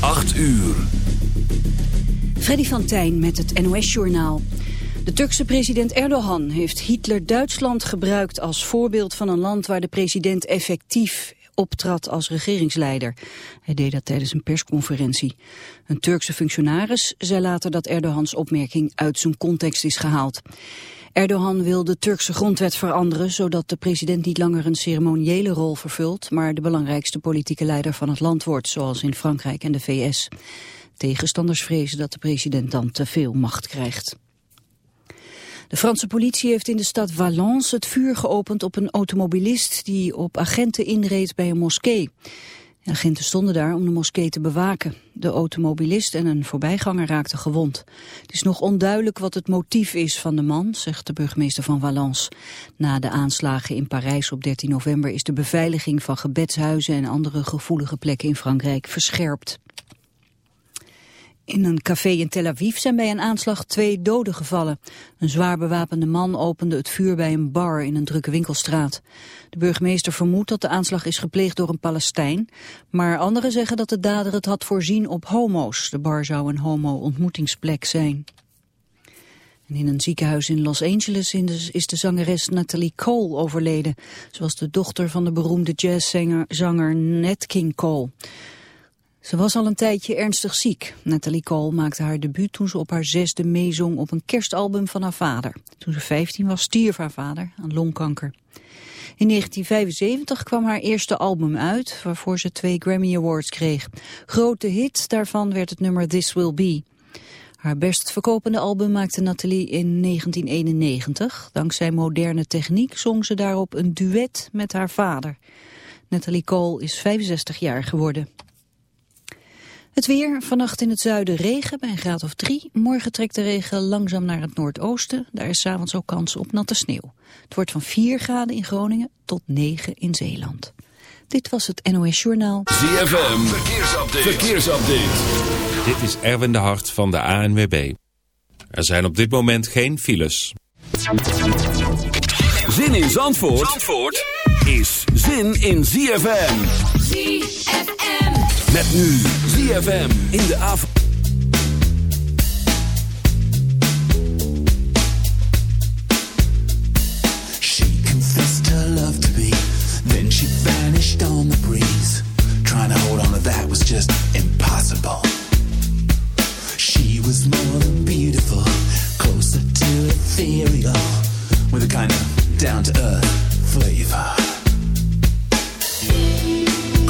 8 uur. Freddy van Tijn met het NOS-journaal. De Turkse president Erdogan heeft Hitler-Duitsland gebruikt als voorbeeld van een land waar de president effectief optrad als regeringsleider. Hij deed dat tijdens een persconferentie. Een Turkse functionaris zei later dat Erdogans opmerking uit zijn context is gehaald. Erdogan wil de Turkse grondwet veranderen, zodat de president niet langer een ceremoniële rol vervult, maar de belangrijkste politieke leider van het land wordt, zoals in Frankrijk en de VS. Tegenstanders vrezen dat de president dan te veel macht krijgt. De Franse politie heeft in de stad Valence het vuur geopend op een automobilist die op agenten inreed bij een moskee. Agenten stonden daar om de moskee te bewaken. De automobilist en een voorbijganger raakten gewond. Het is nog onduidelijk wat het motief is van de man, zegt de burgemeester van Valence. Na de aanslagen in Parijs op 13 november is de beveiliging van gebedshuizen en andere gevoelige plekken in Frankrijk verscherpt. In een café in Tel Aviv zijn bij een aanslag twee doden gevallen. Een zwaar bewapende man opende het vuur bij een bar in een drukke winkelstraat. De burgemeester vermoedt dat de aanslag is gepleegd door een Palestijn, maar anderen zeggen dat de dader het had voorzien op homo's. De bar zou een homo-ontmoetingsplek zijn. En in een ziekenhuis in Los Angeles is de zangeres Natalie Cole overleden. Was de dochter van de beroemde jazzzanger Nat King Cole. Ze was al een tijdje ernstig ziek. Nathalie Cole maakte haar debuut toen ze op haar zesde meezong op een kerstalbum van haar vader. Toen ze 15 was stierf haar vader aan longkanker. In 1975 kwam haar eerste album uit, waarvoor ze twee Grammy Awards kreeg. Grote hit daarvan werd het nummer This Will Be. Haar best verkopende album maakte Nathalie in 1991. Dankzij moderne techniek zong ze daarop een duet met haar vader. Nathalie Cole is 65 jaar geworden. Het weer, vannacht in het zuiden regen bij een graad of drie. Morgen trekt de regen langzaam naar het noordoosten. Daar is s'avonds ook kans op natte sneeuw. Het wordt van 4 graden in Groningen tot 9 in Zeeland. Dit was het NOS Journaal. ZFM, verkeersupdate. verkeersupdate. Dit is Erwin de Hart van de ANWB. Er zijn op dit moment geen files. Zin in Zandvoort, Zandvoort is zin in ZFM. ZFM. Met nu ZFM in de avond. She confessed her love to me. Then she vanished on the breeze. Trying to hold on to that was just impossible. She was more than beautiful. Closer to ethereal. With a kind of down to earth flavor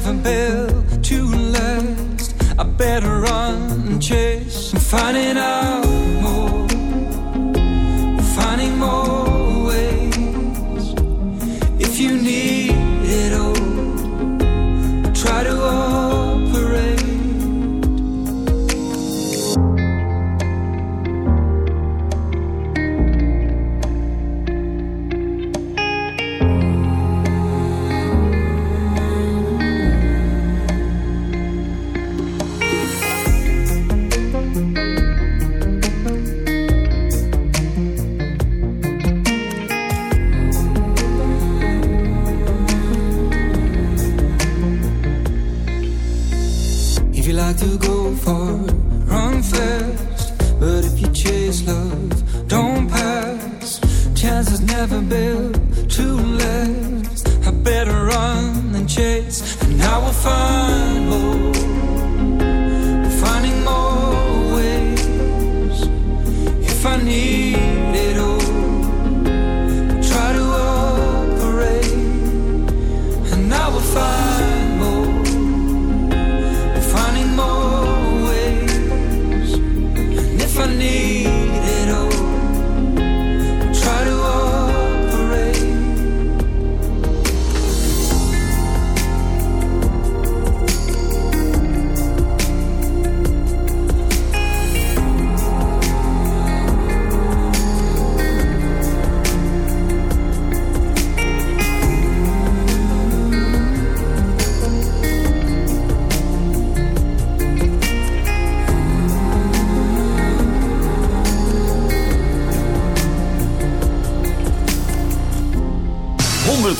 haven't built to last. I better run and chase. I'm finding out.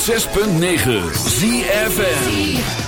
106.9 ZFN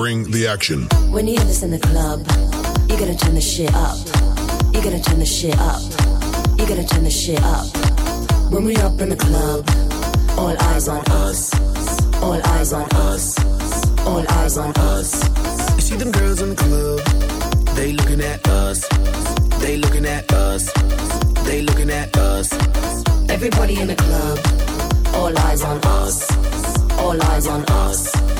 Bring the action. When you hear this in the club, you gotta turn the shit up. You gotta turn the shit up. You gotta turn the shit up. When we up in the club, all eyes on us. All eyes on us. All eyes on us. You see them girls in the club, they looking at us. They looking at us. They looking at us. Everybody in the club, all eyes on us. All eyes on us.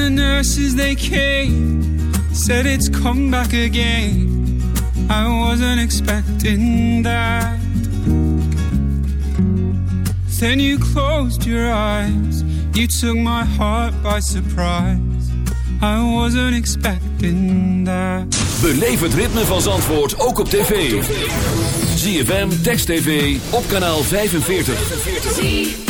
The nurses they came, said it's come back again. I wasn't expecting that. Then you closed your eyes. You took my heart by surprise. I wasn't expecting that. Beleef het ritme van Zandvoort ook op tv. ZFM, Text TV, op kanaal 45.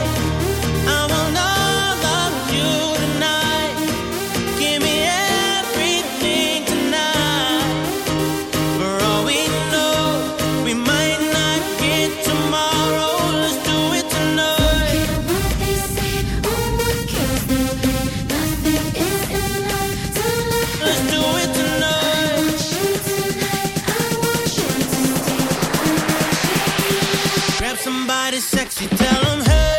Grab somebody sexy, tell them, hey.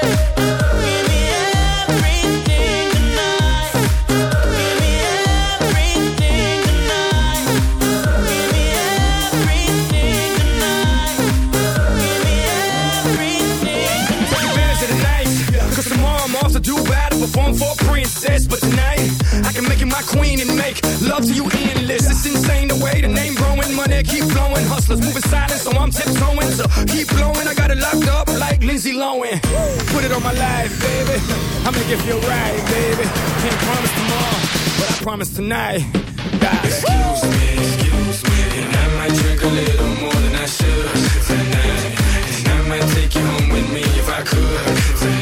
born for a princess, but tonight I can make you my queen and make love to you endless. It's insane the way the name flowing, money keep flowing. Hustlers moving silent, so I'm tiptoeing. So keep blowing, I got it locked up like Lindsay Lohan. Put it on my life, baby. i am going to give you a ride, baby. Can't promise tomorrow, but I promise tonight. Die. Excuse me, excuse me, and I might drink a little more than I should tonight. And I might take you home with me if I could tonight.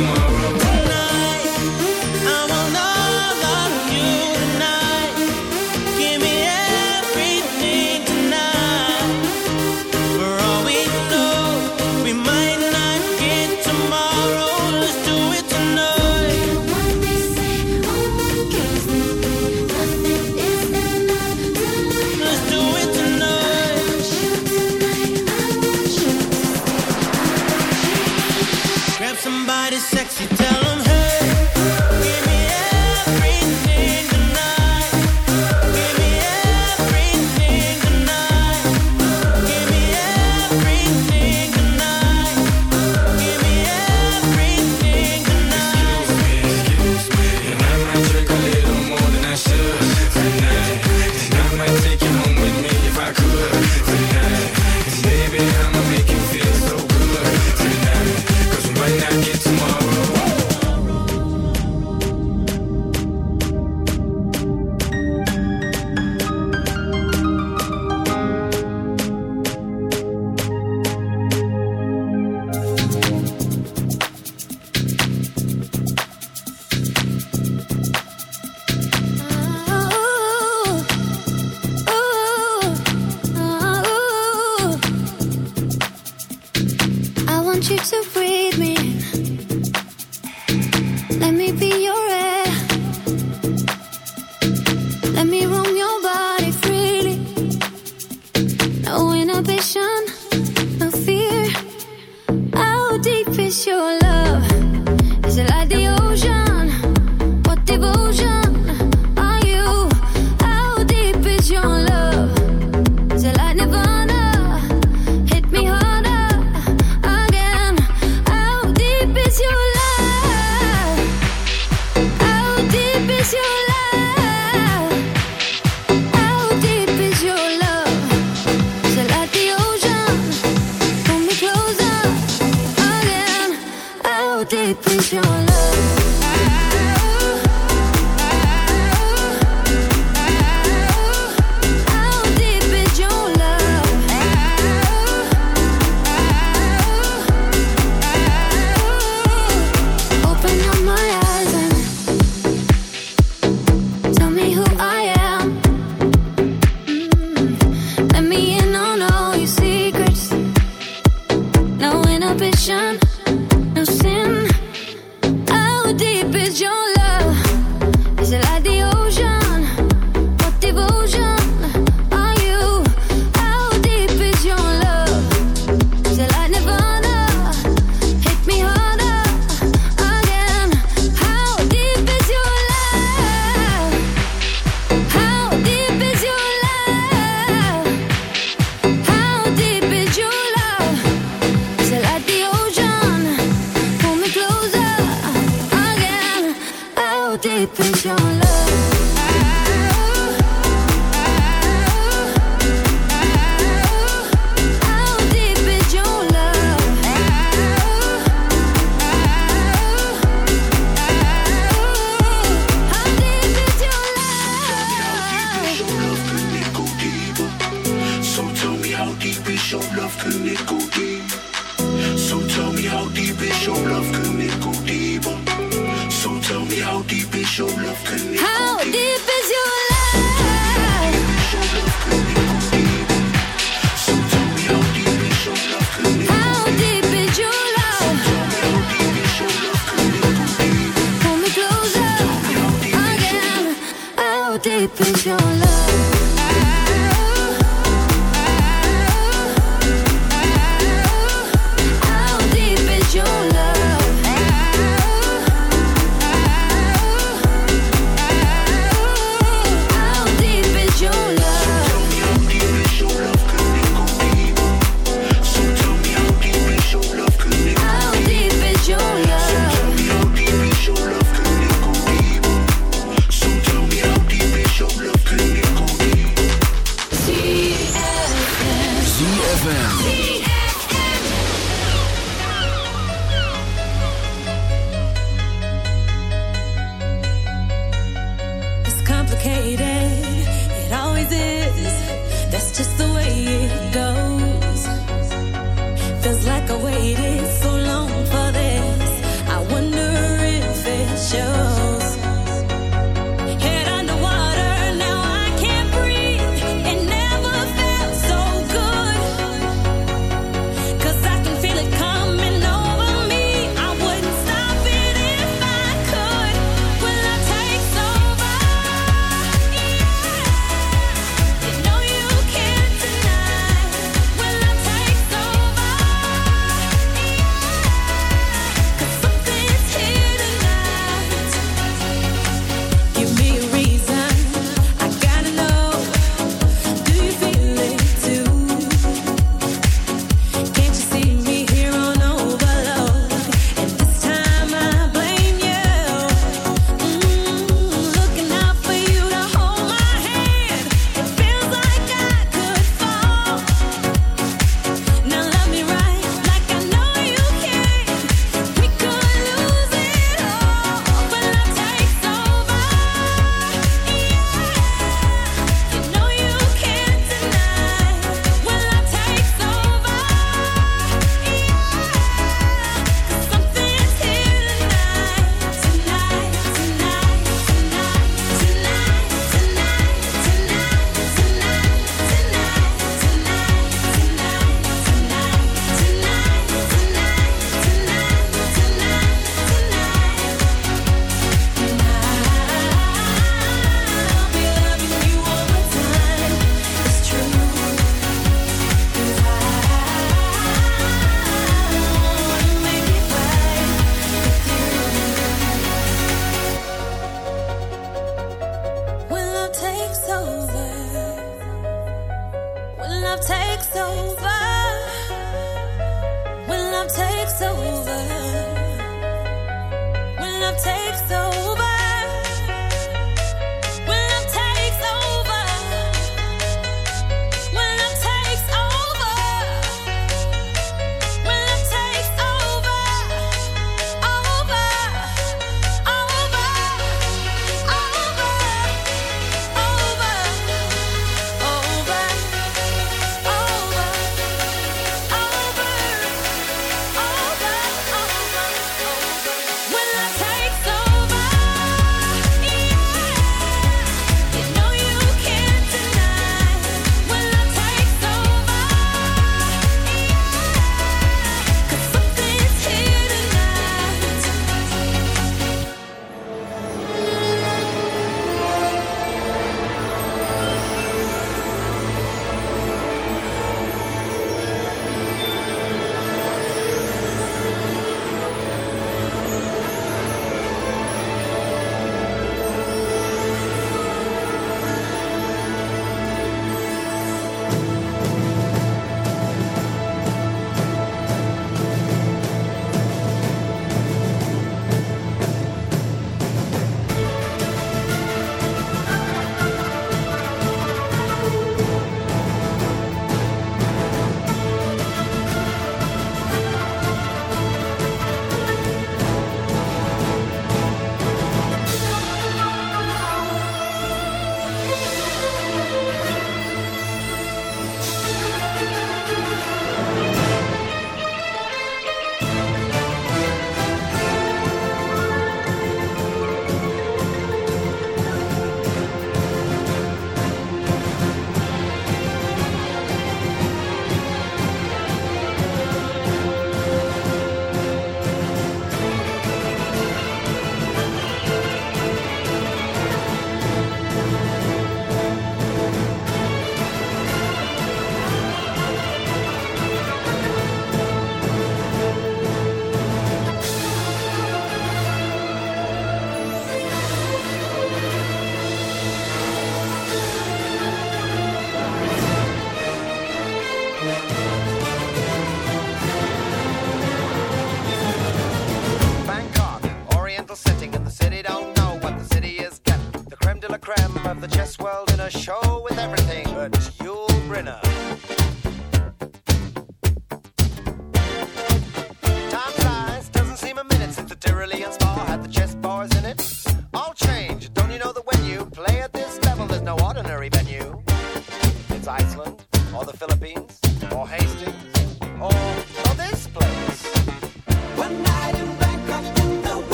someone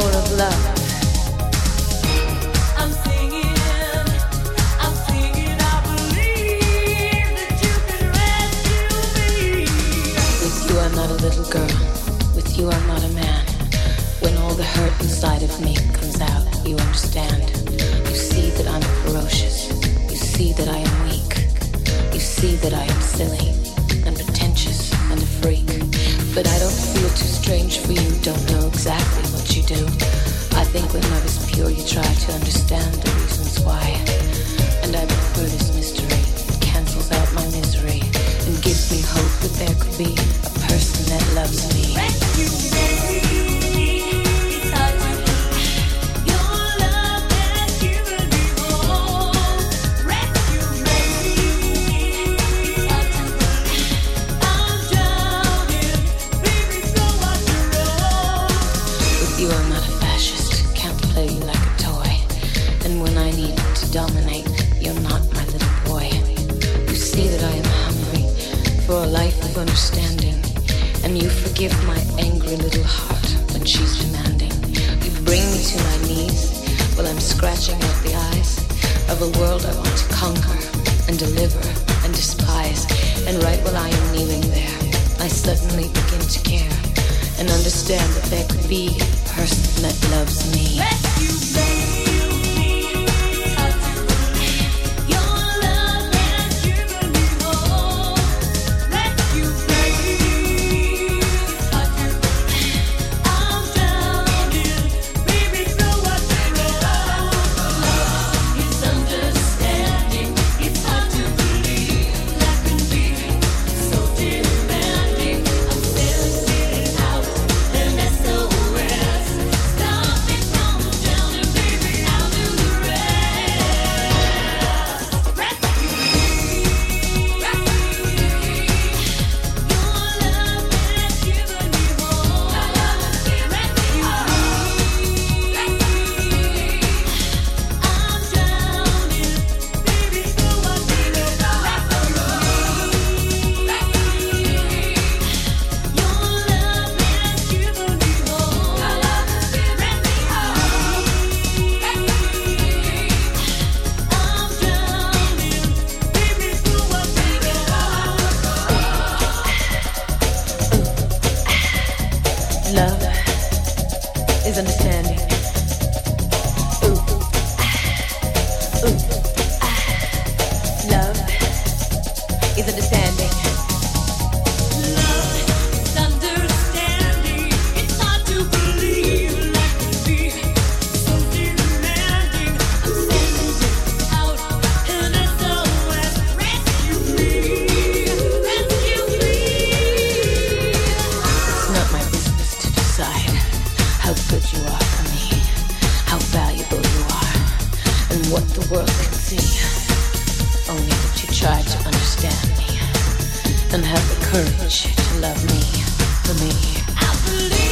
in love me for me. I'm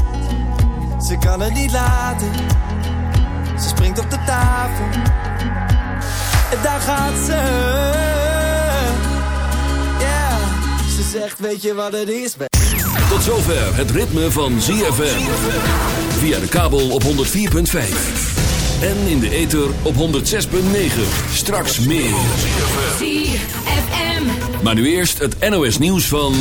Ze kan het niet laten. Ze springt op de tafel. En daar gaat ze. Ja, ze zegt, weet je wat het is? Tot zover het ritme van ZFM. Via de kabel op 104.5. En in de ether op 106.9. Straks meer. ZFM. Maar nu eerst het NOS nieuws van...